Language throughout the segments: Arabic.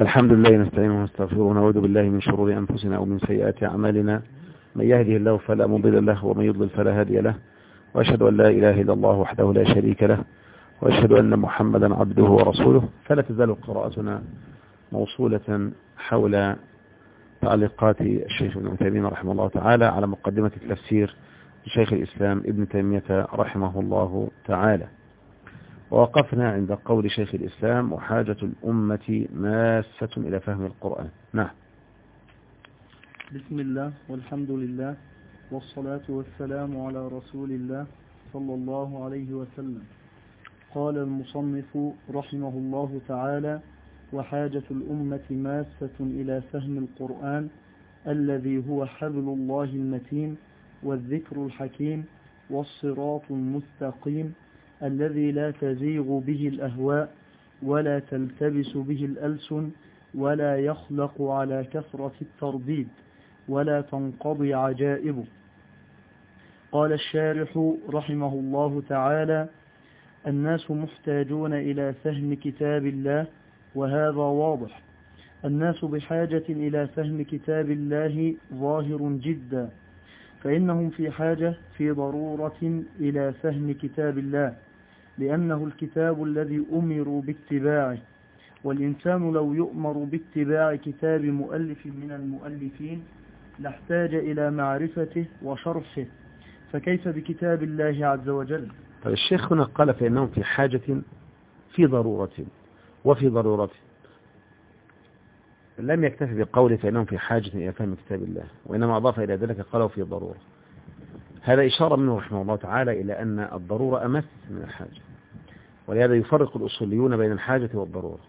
الحمد لله نستعينه ونستغفره ونعوذ بالله من شرور أنفسنا ومن سيئات أعمالنا. من يهده الله فلا مضل له ومن يضلل فلا هادي له. وأشهد أن لا إله إلا الله وحده لا شريك له. وأشهد أن محمدا عبده ورسوله. فلا تزال قراءتنا موصولة حول تعليقات الشيخ ابن تيمية رحمه الله تعالى على مقدمة التفسير لشيخ الإسلام ابن تيمية رحمه الله تعالى. ووقفنا عند قول شيخ الإسلام وحاجة الأمة ماسة إلى فهم القرآن. نعم. بسم الله والحمد لله والصلاة والسلام على رسول الله صلى الله عليه وسلم. قال المصنف رحمه الله تعالى وحاجة الأمة ماسة إلى فهم القرآن الذي هو حبل الله المتين والذكر الحكيم والصراط المستقيم الذي لا تزيغ به الأهواء ولا تلتبس به الألسن ولا يخلق على كثرة الترديد ولا تنقضي عجائبه. قال الشارح رحمه الله تعالى الناس محتاجون إلى فهم كتاب الله وهذا واضح. الناس بحاجة إلى فهم كتاب الله ظاهر جدا فإنهم في حاجة في ضرورة إلى فهم كتاب الله لأنه الكتاب الذي أمروا باتباعه والإنسان لو يؤمر باتباع كتاب مؤلف من المؤلفين لاحتاج إلى معرفته وشرحه. فكيف بكتاب الله عز وجل؟ طيب الشيخ هنا قال فإنهم في حاجة في ضرورة وفي ضرورة. لم يكتفي بقوله فإنهم في حاجة إلى فهم كتاب الله وإنما أضاف إلى ذلك قالوا في ضرورة. هذا إشارة منه رحمه الله تعالى إلى أن الضرورة أمس من الحاجة ولهذا يفرق الأصوليون بين الحاجة والضرورة.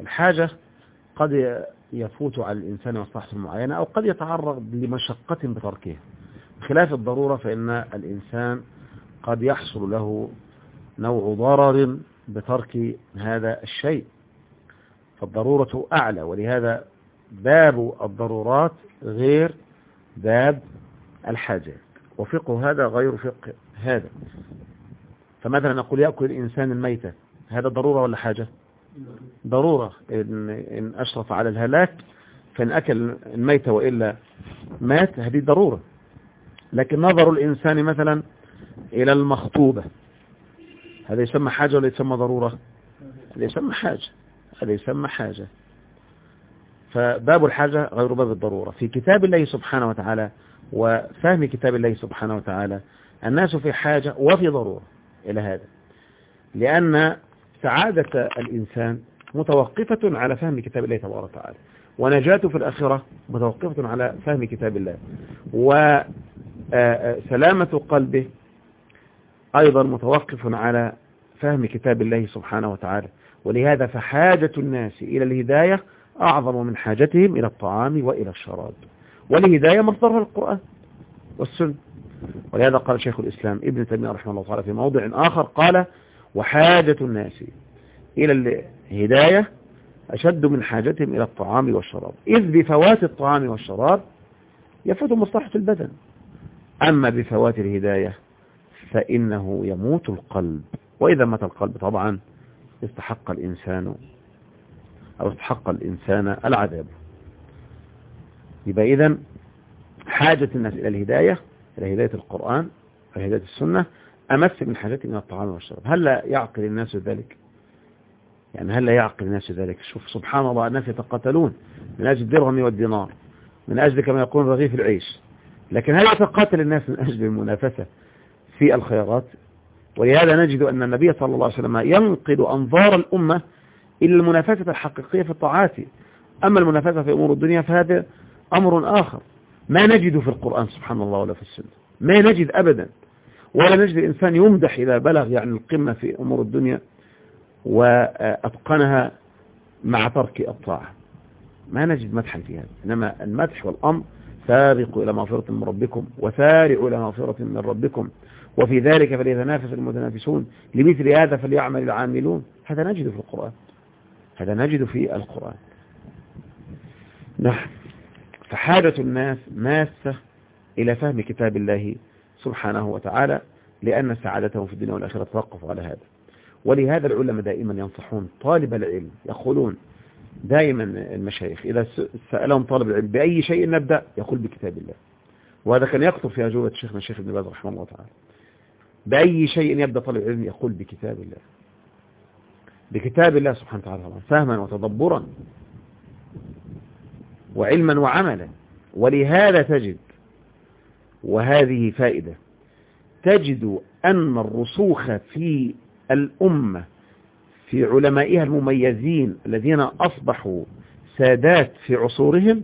الحاجة قد يفوت على الإنسان مصلحة معينة أو قد يتعرض لمشقة بتركها خلاف الضرورة فإن الإنسان قد يحصل له نوع ضرر بترك هذا الشيء. فالضرورة أعلى ولهذا باب الضرورات غير باب الحاجات وفقه هذا غير فقه هذا. فمثلا نقول؟ يأكل الإنسان الميتة. هذا ضرورة ولا حاجة؟ ضرورة. إن, إن أشرف على الهلاك فإن أكل الميتة وإلا مات هذه ضرورة. لكن نظر الإنسان مثلا إلى المخطوبة. هذا يسمى حاجة ولا يسمى ضرورة؟ هذا يسمى حاجة. هذا يسمى حاجة. فباب الحاجة غير باب الضرورة. في كتاب الله سبحانه وتعالى وفهم كتاب الله سبحانه وتعالى الناس في حاجة وفي ضرورة إلى هذا. لأن سعادة الإنسان متوقفة على فهم كتاب الله تبارك وتعالى. ونجاته في الآخرة متوقفة على فهم كتاب الله. وسلامة قلبه أيضا متوقف على فهم كتاب الله سبحانه وتعالى. ولهذا فحاجة الناس إلى الهداية أعظم من حاجتهم إلى الطعام وإلى الشراب. والهداية مصدرها القرآن والسنة. ولهذا قال شيخ الإسلام ابن تيمية رحمه الله تعالى في موضع آخر قال وحاجة الناس إلى الهداية أشد من حاجتهم إلى الطعام والشراب. إذ بفوات الطعام والشراب يفوت مصلحة البدن. أما بفوات الهداية فإنه يموت القلب. وإذا مات القلب طبعا استحق الإنسان أو استحق الإنسان العذاب. يبقى إذن حاجة الناس إلى الهداية إلى هداية القرآن وهداية السنة أمس من حاجتهم إلى الطعام والشراب. هل لا يعقل الناس ذلك؟ يعني هل لا يعقل الناس ذلك؟ شوف سبحان الله الناس يتقاتلون. من أجل الدرهم والدينار من أجل كما يقول رغيف العيش. لكن هل يتقاتل الناس من أجل المنافسة في الخيارات ولهذا نجد أن النبي صلى الله عليه وسلم ينقل أنظار الأمة إلى المنافسة الحقيقية في الطاعات. أما المنافسة في أمور الدنيا فهذا أمر آخر. ما نجد في القرآن سبحان الله ولا في السنة. ما نجد أبدا. ولا نجد الإنسان يمدح إذا بلغ يعني القمة في أمور الدنيا وأتقنها مع ترك الطاعة. ما نجد مدحا في هذا. إنما المدح والأمر سابقوا إلى مغفرة من ربكم وسارعوا إلى مغفرة من ربكم. وفي ذلك فليتنافس المتنافسون. لمثل هذا فليعمل العاملون. هذا نجد في القرآن. هذا نجد في القرآن. نعم. فحاجة الناس ماسة إلى فهم كتاب الله سبحانه وتعالى لأن سعادتهم في الدنيا والآخرة توقف على هذا. ولهذا العلماء دائما ينصحون طالب العلم يقولون دائما المشايخ إذا سألهم طالب العلم بأي شيء نبدأ يقول بكتاب الله. وهذا كان يكتب في أجوبة شيخنا الشيخ ابن باز رحمه الله تعالى. بأي شيء يبدأ طالب العلم يقول بكتاب الله. بكتاب الله سبحانه وتعالى فهما وتدبرا وعلما وعملا. ولهذا تجد وهذه فائدة تجد أن الرسوخ في الأمة في علمائها المميزين الذين أصبحوا سادات في عصورهم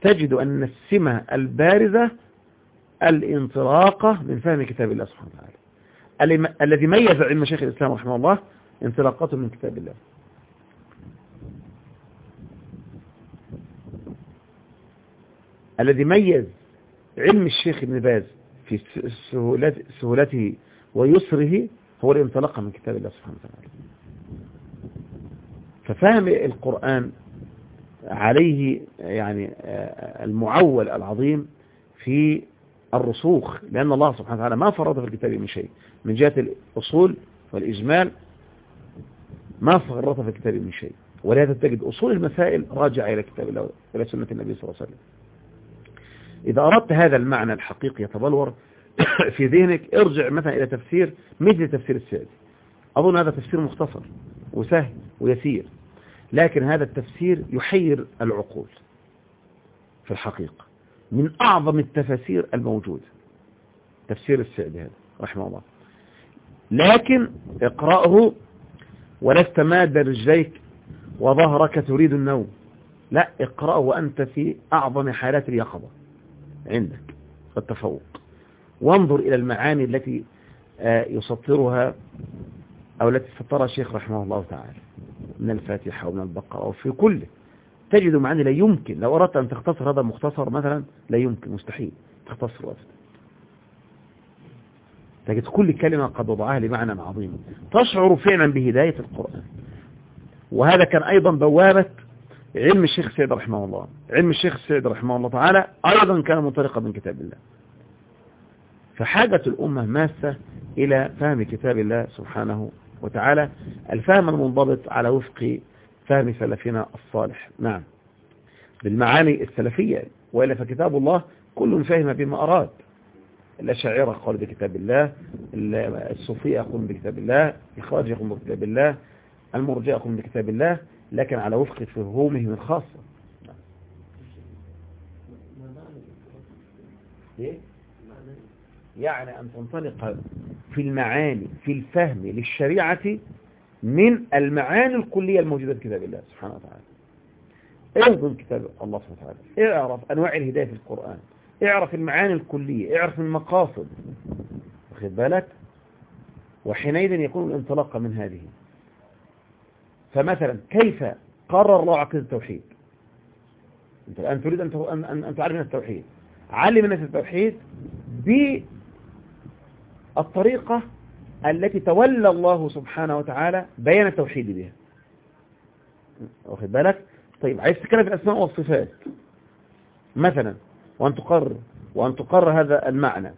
تجد أن السمة البارزة الانطلاقة من فهم كتاب الله سبحانه وتعالى. الذي ميز علم شيخ الإسلام رحمه الله انطلاقاته من كتاب الله. الذي ميز علم الشيخ ابن باز في سهولته ويسره هو الانطلاق من كتاب الله سبحانه وتعالى. ففهم القرآن عليه يعني المعول العظيم في الرسوخ لأن الله سبحانه وتعالى ما فرض في الكتاب من شيء من جهة الأصول والإجمال ما فرط في الكتاب من شيء. ولهذا تجد أصول المسائل راجعة إلى كتاب الله إلى سنة النبي صلى الله عليه وسلم. إذا أردت هذا المعنى الحقيقي يتبلور في ذهنك ارجع مثلا إلى تفسير مثل تفسير السعدي. أظن هذا تفسير مختصر وسهل ويسير لكن هذا التفسير يحير العقول في الحقيقة. من أعظم التفاسير الموجودة. تفسير السعدي هذا رحمه الله. لكن اقرأه ولست ماد رجليك وظهرك تريد النوم. لا اقرأه وأنت في أعظم حالات اليقظة عندك والتفوق وانظر إلى المعاني التي يسطرها أو التي سطرها الشيخ رحمه الله تعالى. من الفاتحة ومن البقرة وفي كله. تجد معاني لا يمكن لو أردت أن تختصر هذا المختصر مثلا لا يمكن مستحيل. تختصر أبدا. تجد كل كلمة قد وضعها لمعنى عظيم. تشعر فعلا بهداية القرآن. وهذا كان أيضا بوابة علم الشيخ سيد رحمه الله. علم الشيخ سيد رحمه الله تعالى أيضا كان منطلقا من كتاب الله. فحاجة الأمة ماسة إلى فهم كتاب الله سبحانه وتعالى. الفهم المنضبط على وفق فهم سلفنا الصالح. نعم. بالمعاني السلفية. وإلا فكتاب الله كل فهم بما أراد. الأشاعرة قالوا بكتاب الله. الصوفية يقولون بكتاب الله. الخوارج يقولون بكتاب الله. المرجئة يقولون بكتاب الله. لكن على وفق فهومهم الخاصة. يعني أن تنطلق في المعاني في الفهم للشريعة من المعاني الكلية الموجودة في كتاب الله سبحانه وتعالى. اعظم كتاب الله سبحانه وتعالى. اعرف أنواع الهداية في القرآن. اعرف المعاني الكلية. اعرف المقاصد. واخد بالك؟ وحينئذ يكون الانطلاق من هذه. فمثلا كيف قرر الله عقيدة التوحيد؟ أنت الآن تريد أن, أن, تعلم التوحيد. علم الناس التوحيد بالطريقة التي تولى الله سبحانه وتعالى بيان التوحيد بها. واخد بالك؟ طيب عايز تتكلم في الأسماء والصفات. مثلا وأن تقرر وأن تقرر هذا المعنى.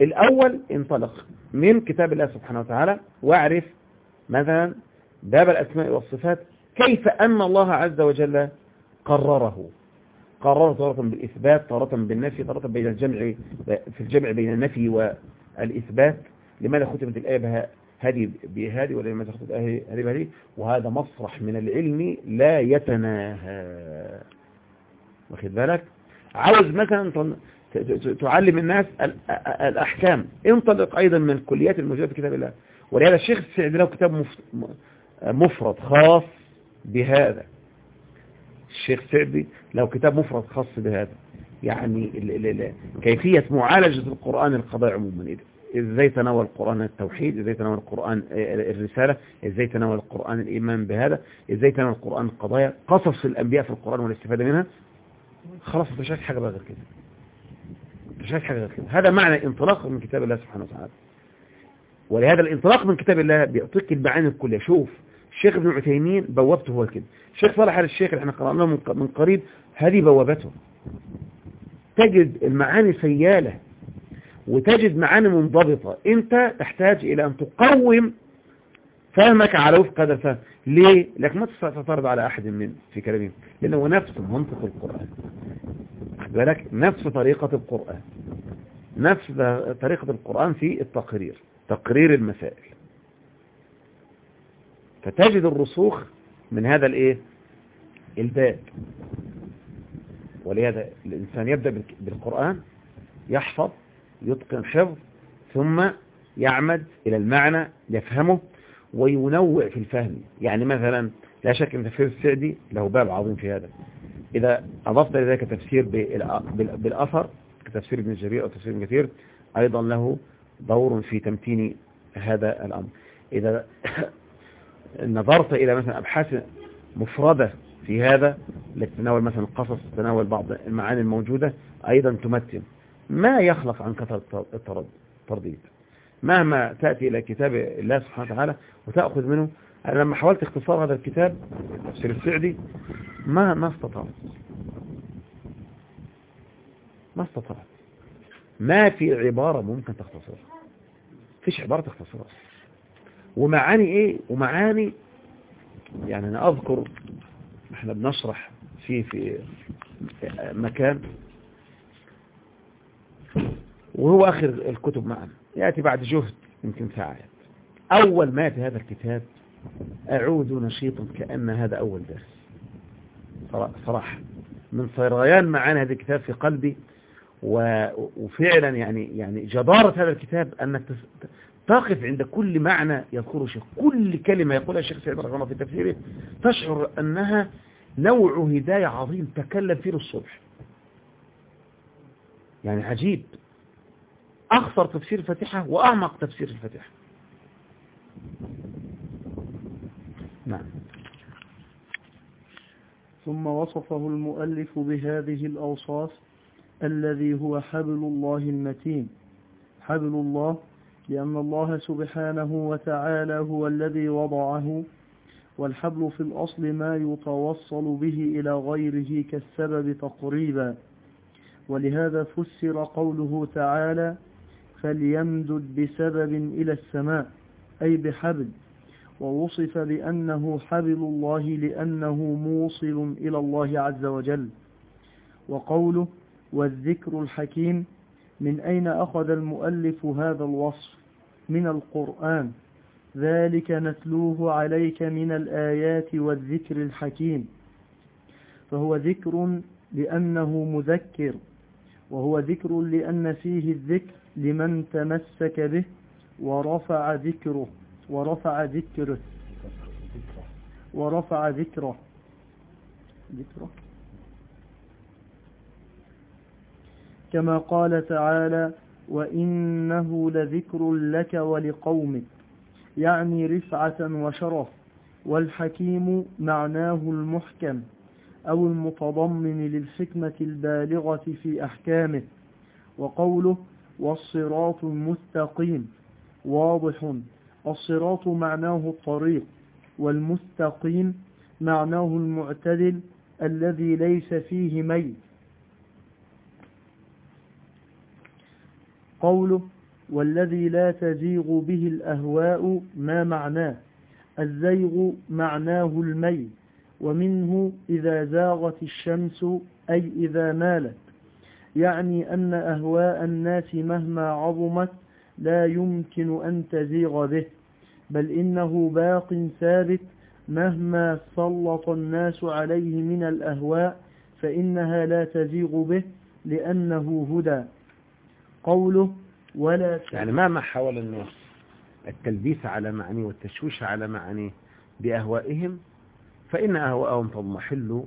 الأول انطلق من كتاب الله سبحانه وتعالى واعرف مثلا باب الأسماء والصفات كيف أن الله عز وجل قرره. قرر تارة بالإثبات تارة بالنفي تارة بين الجمع في الجمع بين النفي والإثبات. لماذا ختمت الآية هذه بهذه ولا لماذا ختمت هذه بهذه؟ وهذا مصرح من العلم لا يتناهى. واخد بالك؟ عاوز مثلا تعلم الناس الأحكام. انطلق أيضا من الكليات الموجودة في كتاب الله. ولهذا الشيخ السعدي له كتاب مفرد خاص بهذا. الشيخ السعدي له كتاب مفرد خاص بهذا. يعني كيفية معالجة القرآن القضاء عموما. إزاي تناول القرآن التوحيد؟ إزاي تناول القرآن الرسالة؟ إزاي تناول القرآن الإيمان بهذا؟ إزاي تناول القرآن القضايا؟ قصص الأنبياء في القرآن والاستفادة منها؟ خلاص أنت شايف حاجة بقى غير كده. أنت شايف حاجة غير كده. هذا معنى انطلاق من كتاب الله سبحانه وتعالى. ولهذا الانطلاق من كتاب الله بيعطيك المعاني الكلية شوف الشيخ ابن عثيمين بوابته هو كده. الشيخ صالح الشيخ اللي إحنا قرأناه من قريب هذه بوابته. تجد المعاني سيالة. وتجد معاني منضبطة. انت تحتاج إلى ان تقوم فهمك على وفق هذا الفهم. ليه؟ لك ما تستطيع تعترض على احد من في كلامهم لأنه نفس منطق القرآن. بالك؟ نفس طريقة القرآن. نفس طريقة القرآن في التقرير تقرير المسائل. فتجد الرسوخ من هذا الايه؟ الباب. ولهذا الإنسان يبدأ بالقرآن يحفظ يتقن حفظ ثم يعمد إلى المعنى يفهمه وينوع في الفهم. يعني مثلا لا شك أن تفسير السعدي له باب عظيم في هذا. إذا أضفت لذلك تفسير بالأثر كتفسير ابن الجرير أو تفسير ابن كثير أيضا له دور في تمتين هذا الأمر. إذا نظرت إلى مثلا أبحاث مفردة في هذا لتتناول مثلا القصص تتناول بعض المعاني الموجودة أيضا تمتن. ما يخلق عن كثرة الترديد. مهما تأتي إلى كتاب الله سبحانه وتعالى وتأخذ منه. أنا لما حاولت اختصار هذا الكتاب تفسير السعدي ما ما استطعت. ما استطعت. ما في عبارة ممكن تختصرها فيش عبارة تختصرها ومعاني إيه؟ ومعاني يعني أنا أذكر إحنا بنشرح فيه في مكان وهو آخر الكتب معنا. يأتي بعد جهد يمكن ساعات أول ما يأتي هذا الكتاب اعود نشيطا كأن هذا أول درس. صراحة من صيريان معاني هذا الكتاب في قلبي وفعلا يعني يعني جدارة هذا الكتاب انك تقف عند كل معنى يذكره الشيخ. كل كلمة يقولها الشيخ سعيد رحمه الله في تفسيره. تشعر أنها نوع هداية عظيم تكلم فيه الصبح يعني عجيب. أخطر تفسير الفاتحة وأعمق تفسير الفاتحة. نعم. ثم وصفه المؤلف بهذه الأوصاف الذي هو حبل الله المتين. حبل الله لأن الله سبحانه وتعالى هو الذي وضعه والحبل في الأصل ما يتوصل به إلى غيره كالسبب تقريبا. ولهذا فسر قوله تعالى فليمدد بسبب إلى السماء أي بحبل ووصف بأنه حبل الله لأنه موصل إلى الله عز وجل. وقوله والذكر الحكيم من أين أخذ المؤلف هذا الوصف؟ من القرآن. ذلك نتلوه عليك من الآيات والذكر الحكيم فهو ذكر لأنه مذكر وهو ذكر لأن فيه الذكر لمن تمسك به ورفع ذكره ورفع ذكره ورفع ذكره. ذكره. كما قال تعالى وإنه لذكر لك ولقومك يعني رفعة وشرف والحكيم معناه المحكم أو المتضمن للحكمة البالغة في أحكامه وقوله والصراط المستقيم. واضح. الصراط معناه الطريق والمستقيم معناه المعتدل الذي ليس فيه ميل قوله والذي لا تزيغ به الأهواء ما معناه؟ الزيغ معناه الميل ومنه إذا زاغت الشمس أي إذا مالت. يعني أن أهواء الناس مهما عظمت لا يمكن أن تزيغ به بل إنه باق ثابت مهما سلط الناس عليه من الأهواء فإنها لا تزيغ به لأنه هدى. قوله ولا يعني ما حاول الناس التلبيس على معانيه والتشويش على معانيه بأهوائهم فإن أهواءهم تضمحل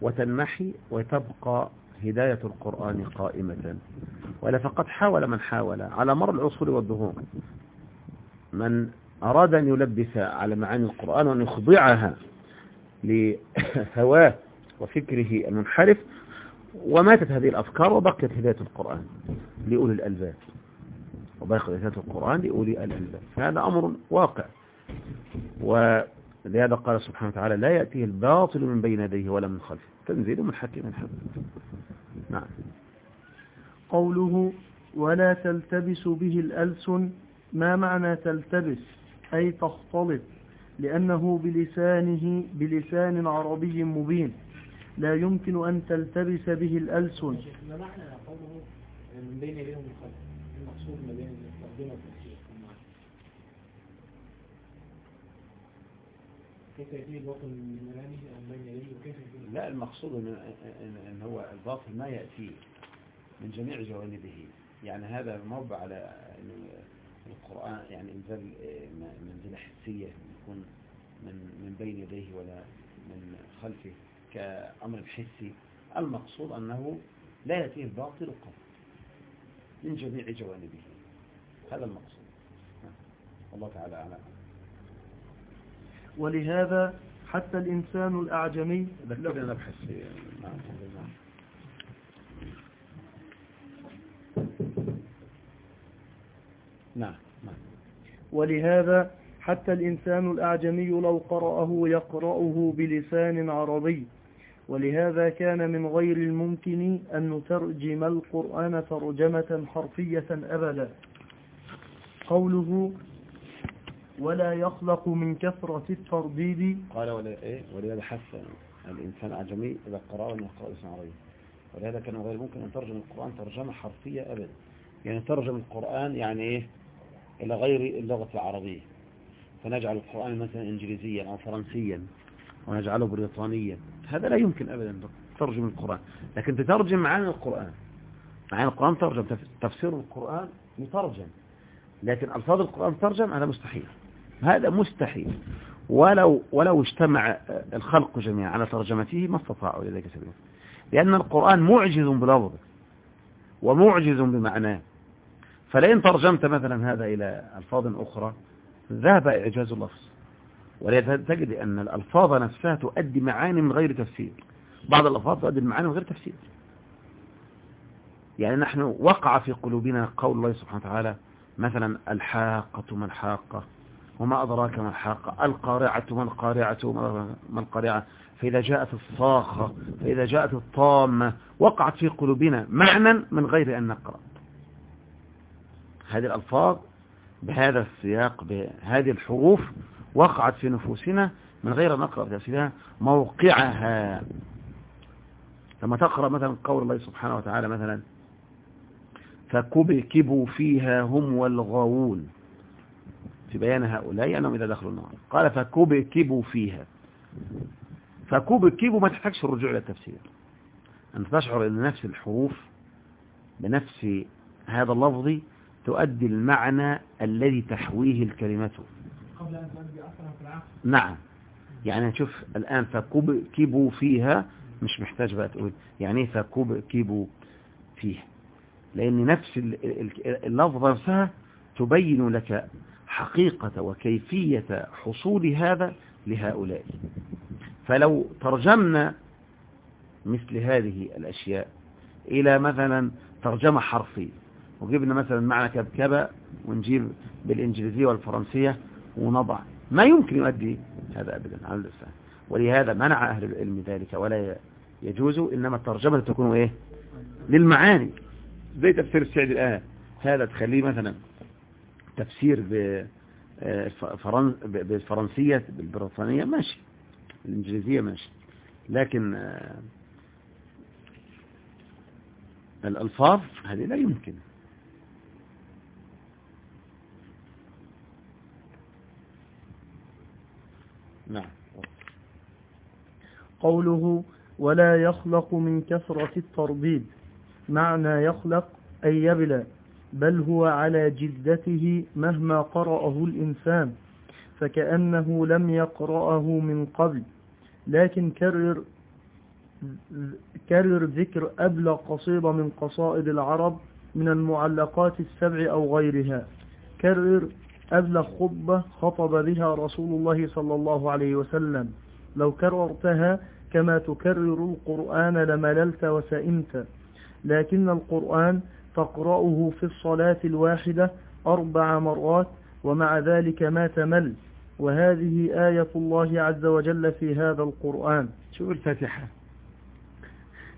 وتنمحي وتبقى هداية القرآن قائمة. ولا فقد حاول من حاول على مر العصور والدهور. من أراد أن يلبس على معاني القرآن وأن يخضعها لهواه وفكره المنحرف وماتت هذه الأفكار وبقيت هداية القرآن لأولي الألباب. وبقيت هداية القرآن لأولي الألباب. فهذا أمر واقع. ولهذا قال سبحانه وتعالى لا يأتيه الباطل من بين يديه ولا من خلفه. تنزيل من حكيم حميد نعم. قوله ولا تلتبس به الألسن ما معنى تلتبس؟ أي تختلط لأنه بلسانه بلسان عربي مبين. لا يمكن أن تلتبس به الألسن. ما معنى قوله من بين يديهم الخلف المقصود ما بين الترجمة والتفسير كيف يأتي الباطل من أمامه أو بين لا المقصود ان هو الباطل ما يأتي من جميع جوانبه. يعني هذا موضع على إنه القرآن يعني انزال آه، م- منزله حسية يكون من من بين يديه ولا من خلفه كأمر حسي. المقصود أنه لا يأتيه الباطل قط من جميع جوانبه. هذا المقصود. نعم. والله تعالى أعلم. ولهذا حتى الإنسان الأعجمي ذكرنا نبحث نعم نعم. نعم نعم. ولهذا حتى الإنسان الأعجمي لو قرأه يقرأه بلسان عربي. ولهذا كان من غير الممكن أن نترجم القرآن ترجمة حرفية أبدا. قوله ولا يخلق من كثرة الترديد. قال ولا إيه؟ ولهذا حث الإنسان اعجمي إذا قرأه ان يقرأ اسم عربي. ولهذا كان غير ممكن أن ترجم القرآن ترجمة حرفية أبدا. يعني ترجم القرآن يعني إيه؟ إلى غير اللغة العربية. فنجعل القرآن مثلا انجليزيا أو فرنسيا ونجعله بريطانيا. هذا لا يمكن ابدا ترجم القرآن. لكن تترجم معاني القرآن. معاني القرآن ترجم. تف- تفسير القرآن يترجم لكن ألفاظ القرآن ترجم؟ هذا مستحيل. هذا مستحيل. ولو ولو اجتمع الخلق جميعا على ترجمته ما استطاعوا لذلك سبيلا. لأن القرآن معجز بلفظه ومعجز بمعناه. فلئن ترجمت مثلا هذا إلى ألفاظ أخرى ذهب إعجاز اللفظ. تجد أن الألفاظ نفسها تؤدي معاني من غير تفسير. بعض الألفاظ تؤدي المعاني من غير تفسير. يعني نحن وقع في قلوبنا قول الله سبحانه وتعالى مثلا الحاقة ما الحاقة؟ وما أدراك ما الحاقة. القارعة ما القارعة ما القارعة. فإذا جاءت الصاخة فإذا جاءت الطامة وقعت في قلوبنا معنى من غير أن نقرأ. هذه الألفاظ بهذا السياق بهذه الحروف وقعت في نفوسنا من غير أن نقرأ. تفسيرها موقعها. لما تقرأ مثلا قول الله سبحانه وتعالى مثلا فكبكبوا فيها هم والغاوون. في بيان هؤلاء أنهم إذا دخلوا النار. قال فكبكبوا فيها. فكبكبوا ما تحتاجش الرجوع إلى التفسير. أن تشعر أن نفس الحروف بنفس هذا اللفظ تؤدي المعنى الذي تحويه الكلمة قبل أن تؤدي أثرها في العقل. نعم. يعني شوف الآن فكبكبوا فيها مش محتاج بقى تقول. يعني إيه فكبكبوا فيها؟ لأن نفس ال- ال- اللفظة نفسها تبين لك حقيقة وكيفية حصول هذا لهؤلاء. فلو ترجمنا مثل هذه الأشياء إلى مثلا ترجمة حرفية وجبنا مثلا معنى كبكبة ونجيب بالإنجليزية والفرنسية ونضع. ما يمكن يؤدي هذا أبدا على اللسان ولهذا منع أهل العلم ذلك ولا يجوز إنما الترجمة تكون إيه؟ للمعاني. زي تفسير السعدي الآن. هذا تخليه مثلا تفسير ب آه، بالفرنسية بالبريطانية ماشي الإنجليزية ماشي لكن آه، الألفاظ هذه لا يمكن. نعم. قوله ولا يخلق من كثرة الترديد معنى يخلق أي يبلى. بل هو على جدته مهما قرأه الإنسان فكأنه لم يقرأه من قبل. لكن كرر كرر ذكر أبلغ قصيدة من قصائد العرب من المعلقات السبع أو غيرها. كرر أبلغ خطبة خطب بها رسول الله صلى الله عليه وسلم. لو كررتها كما تكرر القرآن لمللت وسئمت. لكن القرآن تقرأه في الصلاة الواحدة أربع مرات ومع ذلك ما تمل. وهذه آية الله عز وجل في هذا القرآن. شوف الفاتحة.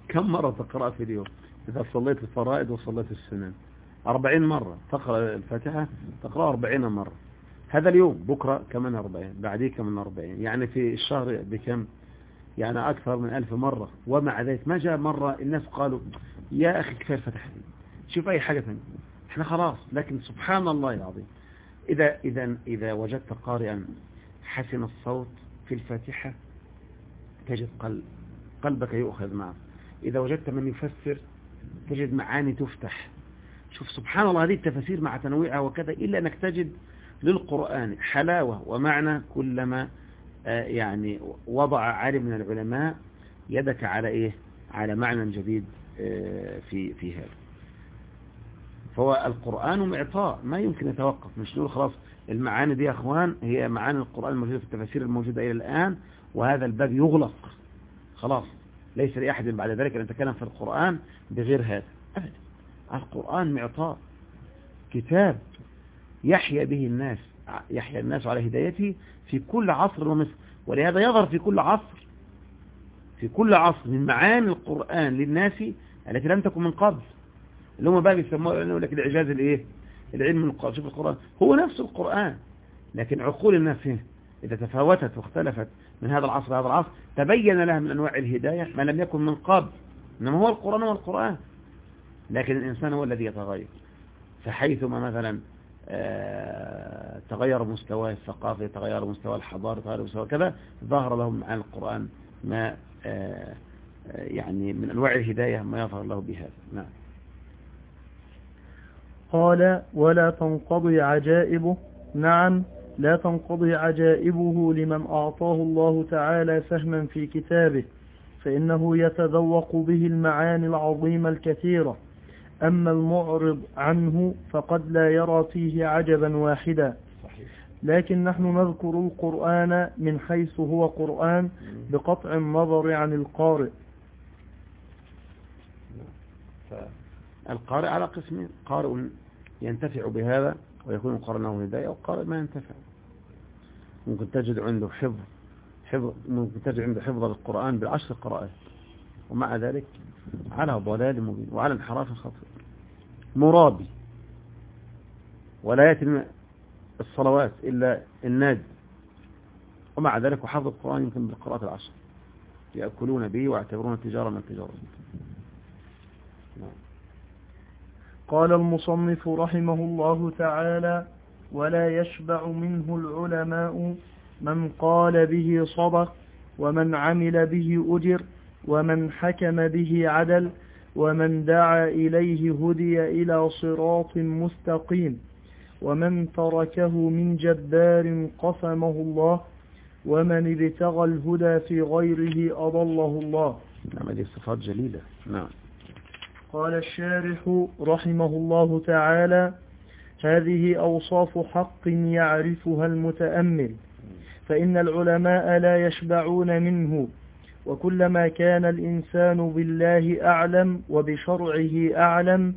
كم مرة تقرأ في اليوم؟ إذا صليت الفرائض وصليت السنن. أربعين مرة. تقرأ الفاتحة تقرأ أربعين مرة. هذا اليوم. بكرة كمان أربعين. بعديه كمان أربعين. يعني في الشهر بكم؟ يعني أكثر من ألف مرة. ومع ذلك ما جاء مرة الناس قالوا يا أخي كفاية الفتح دي. شوف أي حاجة ثانية. إحنا خلاص لكن سبحان الله العظيم. إذا, إذا, إذا وجدت قارئا حسن الصوت في الفاتحة تجد قلب قلبك يؤخذ معه إذا وجدت من يفسر تجد معاني تفتح. شوف سبحان الله هذه التفاسير مع تنويعها وكذا إلا أنك تجد للقرآن حلاوة ومعنى كلما يعني وضع عالم من العلماء يدك على إيه؟ على معنى جديد في في هذا. فهو القرآن معطاء ما يمكن يتوقف مش نقول خلاص المعاني دي يا أخوان هي معاني القرآن الموجودة في التفاسير الموجودة إلى الآن وهذا الباب يغلق. خلاص ليس لأحد بعد ذلك أن يتكلم في القرآن بغير هذا أبدا. القرآن معطاء. كتاب يحيا به الناس يحيا الناس على هدايته في كل عصر ومصر ولهذا يظهر في كل عصر في كل عصر من معاني القرآن للناس التي لم تكن من قبل. اللي هم بقى بيسموه يقول لك الإعجاز الايه العلم من القرآن. شوف القرآن. هو نفس القرآن لكن عقول الناس إذا تفاوتت واختلفت من هذا العصر لهذا العصر تبين لها من أنواع الهداية ما لم يكن من قبل. إنما هو القرآن هو القرآن. لكن الإنسان هو الذي يتغير. فحيثما مثلا تغير مستواه الثقافي تغير مستوى الحضارة تغير مستوى كذا ظهر لهم عن القرآن ما يعني من أنواع الهداية ما يظهر له بهذا. نعم. قال ولا تنقضي عجائبه. نعم لا تنقضي عجائبه لمن أعطاه الله تعالى فهما في كتابه فإنه يتذوق به المعاني العظيمة الكثيرة. أما المعرض عنه فقد لا يرى فيه عجبا واحدا. لكن نحن نذكر القرآن من حيث هو قرآن بقطع النظر عن القارئ. القارئ على قسمين قارئ ينتفع بهذا ويكون قرنه هداية وقارئ ما ينتفع. ممكن تجد عنده حفظ حفظ ممكن تجد عنده حفظ القرآن بعشر قراءات. ومع ذلك على ضلال مبين وعلى انحراف خطير. مرابي. ولا يتم الصلوات إلا النادي ومع ذلك وحفظ القرآن يمكن بالقراءات العشر. يأكلون به ويعتبرون التجارة من التجارة قال المصنف رحمه الله تعالى ولا يشبع منه العلماء من قال به صدق ومن عمل به أجر ومن حكم به عدل ومن دعا إليه هدي إلى صراط مستقيم ومن تركه من جبار قسمه الله ومن ابتغى الهدى في غيره أضله الله. نعم هذه صفات جليلة. نعم. قال الشارح رحمه الله تعالى هذه أوصاف حق يعرفها المتأمل فإن العلماء لا يشبعون منه وكلما كان الإنسان بالله أعلم وبشرعه أعلم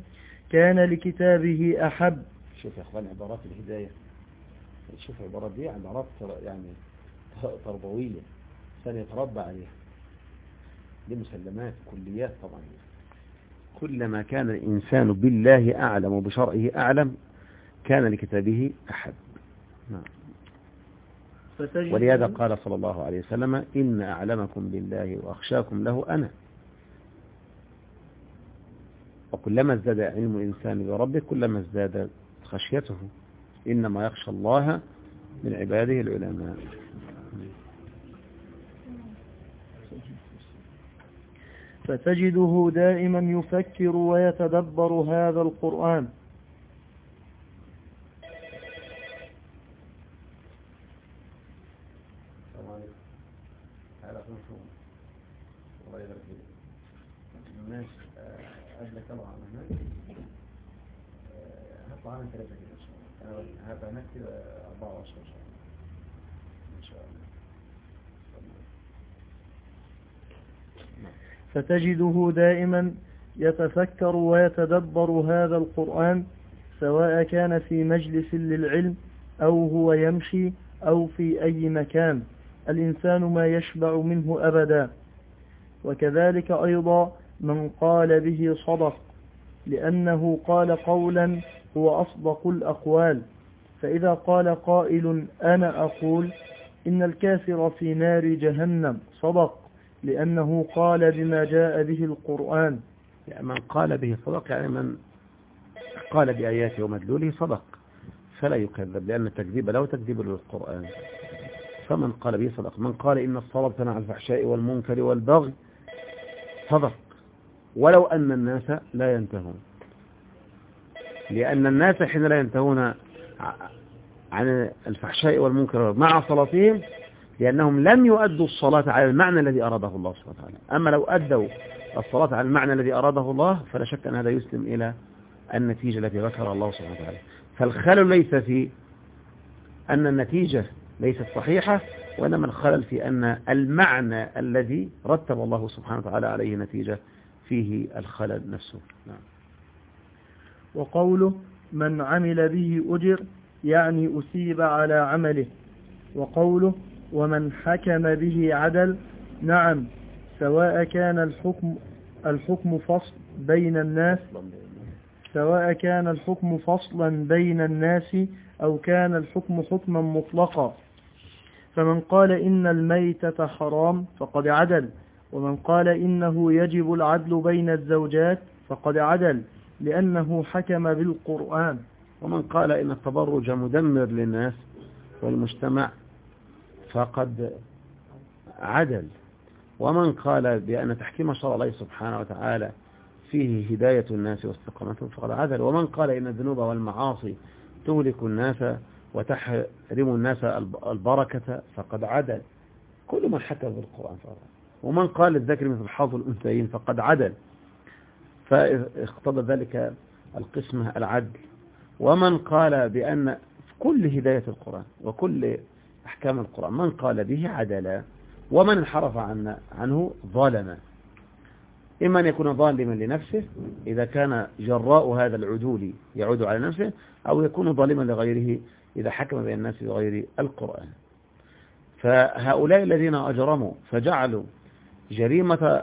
كان لكتابه أحب. شوف يا أخوان عبارات الهداية. شوف عبارات دي عبارات يعني تربوية سنة يتربى عليها. دي مسلمات كليات طبعا. كلما كان الإنسان بالله أعلم وبشرعه أعلم كان لكتابه أحب نعم. ولهذا قال صلى الله عليه وسلم إن أعلمكم بالله وأخشاكم له أنا. وكلما ازداد علم الإنسان بربه كلما ازداد خشيته. إنما يخشى الله من عباده العلماء. فتجده دائما يفكر ويتدبر هذا القرآن هطلع ثلاثة كده هبقى نكتب 24 شهر إن شاء الله فتجده دائما يتفكر ويتدبر هذا القرآن سواء كان في مجلس للعلم أو هو يمشي أو في أي مكان. الإنسان ما يشبع منه أبدا. وكذلك أيضا من قال به صدق لأنه قال قولا هو أصدق الأقوال. فإذا قال قائل أنا أقول إن الكافر في نار جهنم صدق. لأنه قال بما جاء به القرآن. يعني من قال به صدق يعني من قال بآياته ومدلوله صدق. فلا يكذب لأن التكذيب له تكذيب للقرآن. فمن قال به صدق من قال إن الصلاة تنع الفحشاء والمنكر والبغي صدق. ولو أن الناس لا ينتهون. لأن الناس حين لا ينتهون عن الفحشاء والمنكر مع صلاتهم لأنهم لم يؤدوا الصلاة على المعنى الذي أراده الله سبحانه وتعالى. أما لو أدوا الصلاة على المعنى الذي أراده الله فلا شك أن هذا يسلم إلى النتيجة التي ذكرها الله سبحانه وتعالى. فالخلل ليس في أن النتيجة ليست صحيحة وإنما الخلل في أن المعنى الذي رتب الله سبحانه وتعالى عليه نتيجة فيه الخلل نفسه. نعم. وقوله من عمل به أجر يعني أسيب على عمله. وقوله ومن حكم به عدل نعم سواء كان الحكم الحكم فصل بين الناس سواء كان الحكم فصلا بين الناس أو كان الحكم حكما مطلقا. فمن قال إن الميتة حرام فقد عدل ومن قال إنه يجب العدل بين الزوجات فقد عدل لأنه حكم بالقرآن. ومن قال إن التبرج مدمر للناس والمجتمع فقد عدل. ومن قال بأن تحكيم شرع الله سبحانه وتعالى فيه هداية الناس واستقامتهم فقد عدل. ومن قال إن الذنوب والمعاصي تهلك الناس وتحرم الناس البركة فقد عدل. كل من حكى بالقرآن فقد ومن قال الذكر مثل حظ الأنثيين فقد عدل. فاقتضى ذلك القسمة العدل. ومن قال بأن كل هداية القرآن وكل أحكام القرآن. من قال به عدلا ومن انحرف عنه ظالما إما أن يكون ظالما لنفسه إذا كان جراء هذا العدول يعود على نفسه أو يكون ظالما لغيره إذا حكم بين الناس بغير القرآن. فهؤلاء الذين أجرموا فجعلوا جريمة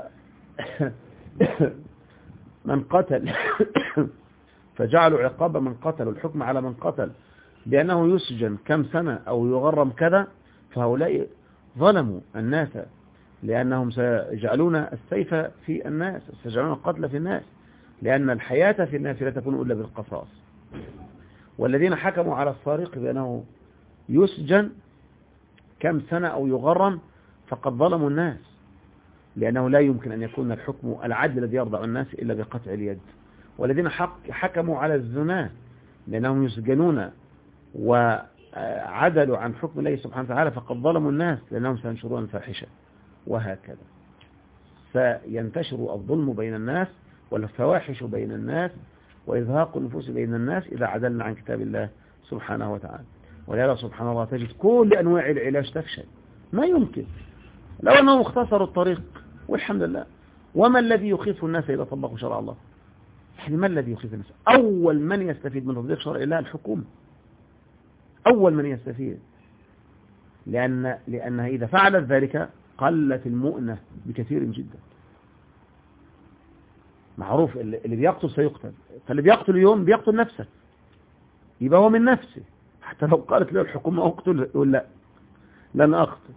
من قتل فجعلوا عقاب من قتل والحكم على من قتل. بأنه يسجن كم سنة أو يغرم كذا فهؤلاء ظلموا الناس لأنهم سيجعلون السيف في الناس سيجعلون القتل في الناس لأن الحياة في الناس لا تكون إلا بالقصاص. والذين حكموا على السارق بأنه يسجن كم سنة أو يغرم فقد ظلموا الناس لأنه لا يمكن أن يكون الحكم العدل الذي يرضع الناس إلا بقطع اليد. والذين حكموا على الزنا لأنهم يسجنون وعدلوا عن حكم الله سبحانه وتعالى فقد ظلموا الناس لأنهم سينشرون الفاحشة وهكذا. فينتشر الظلم بين الناس والفواحش بين الناس وإذهاق النفوس بين الناس إذا عدلنا عن كتاب الله سبحانه وتعالى. ولهذا سبحان الله تجد كل أنواع العلاج تفشل. ما يمكن. لو أنهم اختصروا الطريق والحمد لله. وما الذي يخيف الناس إذا طبقوا شرع الله؟ يعني ما الذي يخيف الناس؟ أول من يستفيد من تطبيق شرع الله الحكومة. أول من يستفيد. لأن لأنها إذا فعلت ذلك قلت المؤنة بكثير جدا. معروف اللي بيقتل سيقتل. فاللي بيقتل اليوم بيقتل نفسه. يبقى هو من نفسه. حتى لو قالت له الحكومة أقتل يقول لا. لن أقتل.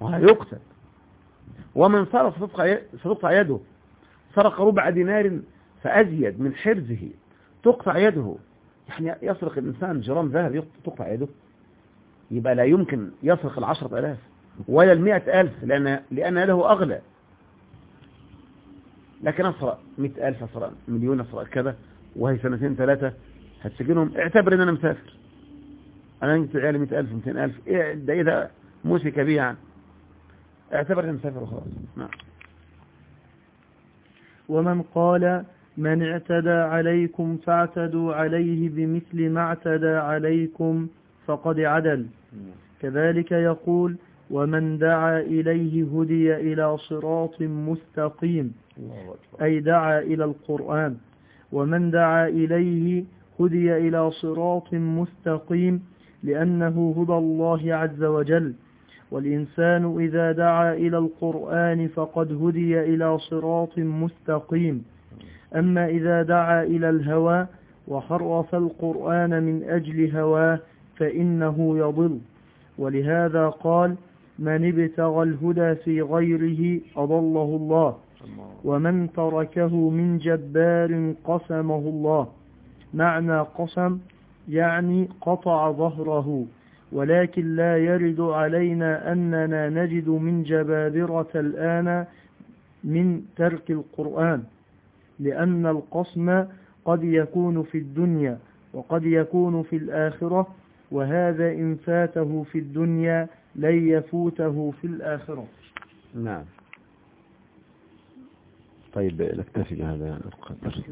وهيقتل ومن سرق ستقطع يده سرق ربع دينار فأزيد من حرزه تقطع يده. يعني يسرق الإنسان جرام ذهب تقطع يده. يبقى لا يمكن يسرق العشرة ألاف ولا المئة ألف لأن, لأن له أغلى. لكن أسرق مئة ألف أسرق مليون أسرق كذا وهي سنتين ثلاثة هتسجنهم اعتبر إن أنا مسافر. أنا نجت عيالي مئة ألف مئتين ألف. إيه ده إذا موسك بي يعني. اعتبر ان مسافر وخلاص. نعم. ومن قال من اعتدى عليكم فاعتدوا عليه بمثل ما اعتدى عليكم فقد عدل. كذلك يقول ومن دعا إليه هدي إلى صراط مستقيم أي دعا إلى القرآن. ومن دعا إليه هدي إلى صراط مستقيم لأنه هدى الله عز وجل. والإنسان إذا دعا إلى القرآن فقد هدي إلى صراط مستقيم. أما إذا دعا إلى الهوى وحرف القرآن من أجل هواه فإنه يضل. ولهذا قال من ابتغى الهدى في غيره أضله الله ومن تركه من جبار قسمه الله. معنى قسم يعني قطع ظهره ولكن لا يرد علينا أننا نجد من جبابرة الآن من ترك القرآن. لأن القسم قد يكون في الدنيا وقد يكون في الآخرة وهذا إن فاته في الدنيا لن يفوته في الآخرة نعم طيب نكتفي بهذا القدر